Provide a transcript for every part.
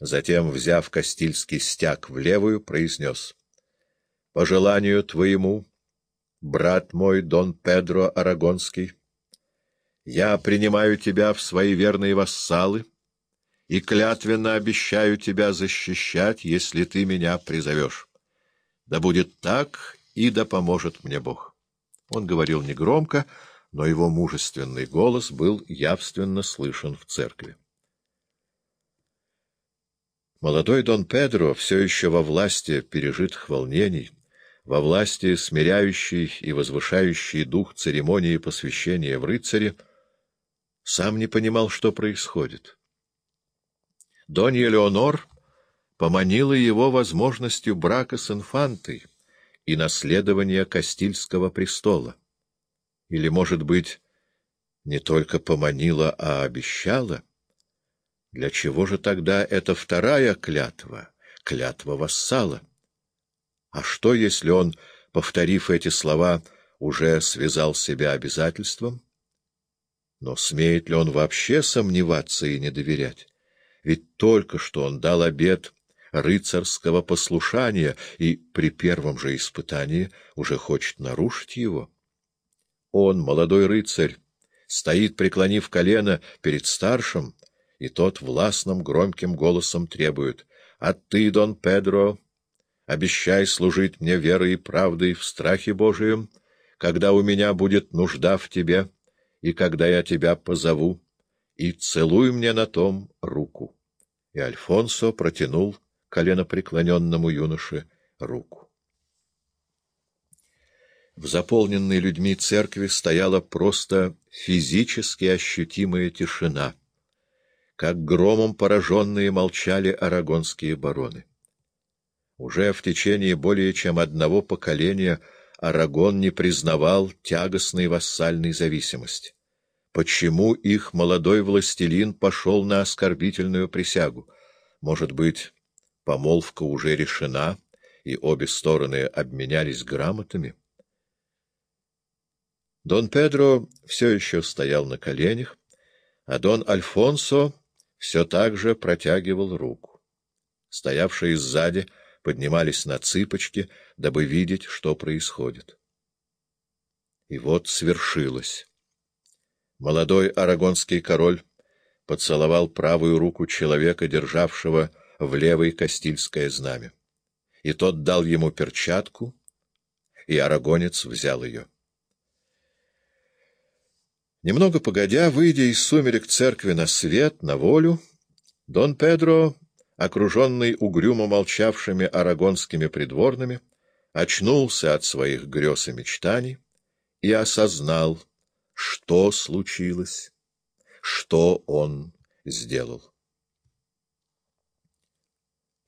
Затем, взяв Кастильский стяг в левую, произнес. — По желанию твоему, брат мой Дон Педро Арагонский, я принимаю тебя в свои верные вассалы и клятвенно обещаю тебя защищать, если ты меня призовешь. Да будет так, и да поможет мне Бог. Он говорил негромко, но его мужественный голос был явственно слышен в церкви. Молодой Дон Педро, все еще во власти пережитых волнений, во власти смиряющей и возвышающей дух церемонии посвящения в рыцаре, сам не понимал, что происходит. Донья Леонор поманила его возможностью брака с инфантой и наследования Кастильского престола. Или, может быть, не только поманила, а обещала — для чего же тогда эта вторая клятва, клятва вассала? А что, если он, повторив эти слова, уже связал себя обязательством? Но смеет ли он вообще сомневаться и не доверять? Ведь только что он дал обет рыцарского послушания и при первом же испытании уже хочет нарушить его. Он, молодой рыцарь, стоит, преклонив колено перед старшим, и тот властным громким голосом требует «А ты, Дон Педро, обещай служить мне верой и правдой в страхе Божием, когда у меня будет нужда в тебе и когда я тебя позову, и целуй мне на том руку». И Альфонсо протянул коленопреклоненному юноше руку. В заполненной людьми церкви стояла просто физически ощутимая тишина — как громом пораженные молчали арагонские бароны. Уже в течение более чем одного поколения Арагон не признавал тягостной вассальной зависимости. Почему их молодой властелин пошел на оскорбительную присягу? Может быть, помолвка уже решена, и обе стороны обменялись грамотами? Дон Педро все еще стоял на коленях, а Дон Альфонсо все так же протягивал руку. Стоявшие сзади поднимались на цыпочки, дабы видеть, что происходит. И вот свершилось. Молодой арагонский король поцеловал правую руку человека, державшего в левой Кастильское знамя. И тот дал ему перчатку, и арагонец взял ее. Немного погодя, выйдя из сумерек церкви на свет, на волю, Дон Педро, окруженный угрюмо молчавшими арагонскими придворными, очнулся от своих грез и мечтаний и осознал, что случилось, что он сделал.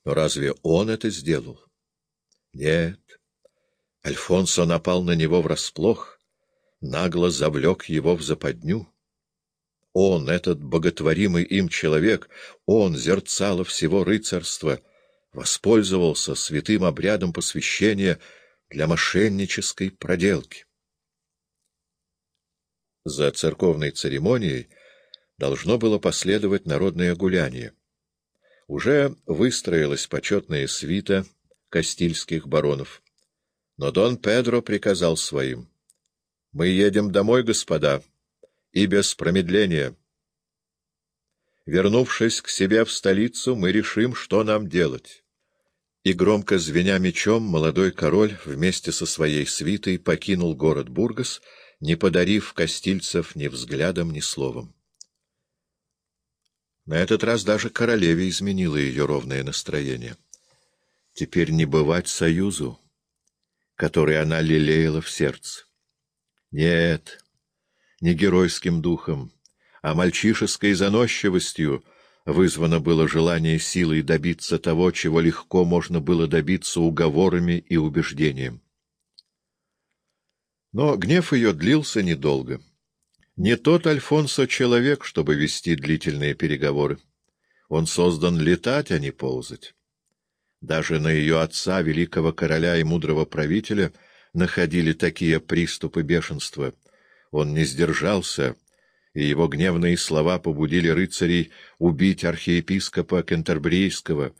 Но разве он это сделал? Нет. Альфонсо напал на него врасплох, нагло завлек его в западню. Он, этот боготворимый им человек, он, зерцало всего рыцарства, воспользовался святым обрядом посвящения для мошеннической проделки. За церковной церемонией должно было последовать народное гуляние. Уже выстроилась почетная свита кастильских баронов. Но Дон Педро приказал своим — мы едем домой, господа, и без промедления. Вернувшись к себе в столицу, мы решим, что нам делать. И громко звеня мечом, молодой король вместе со своей свитой покинул город Бургас, не подарив Костильцев ни взглядом, ни словом. На этот раз даже королеве изменило ее ровное настроение. Теперь не бывать союзу, который она лелеяла в сердце. Нет, не геройским духом, а мальчишеской заносчивостью вызвано было желание силой добиться того, чего легко можно было добиться уговорами и убеждением. Но гнев ее длился недолго. Не тот Альфонсо человек, чтобы вести длительные переговоры. Он создан летать, а не ползать. Даже на ее отца, великого короля и мудрого правителя — находили такие приступы бешенства. Он не сдержался и его гневные слова побудили рыцарей убить архиепископа Кентербрийского,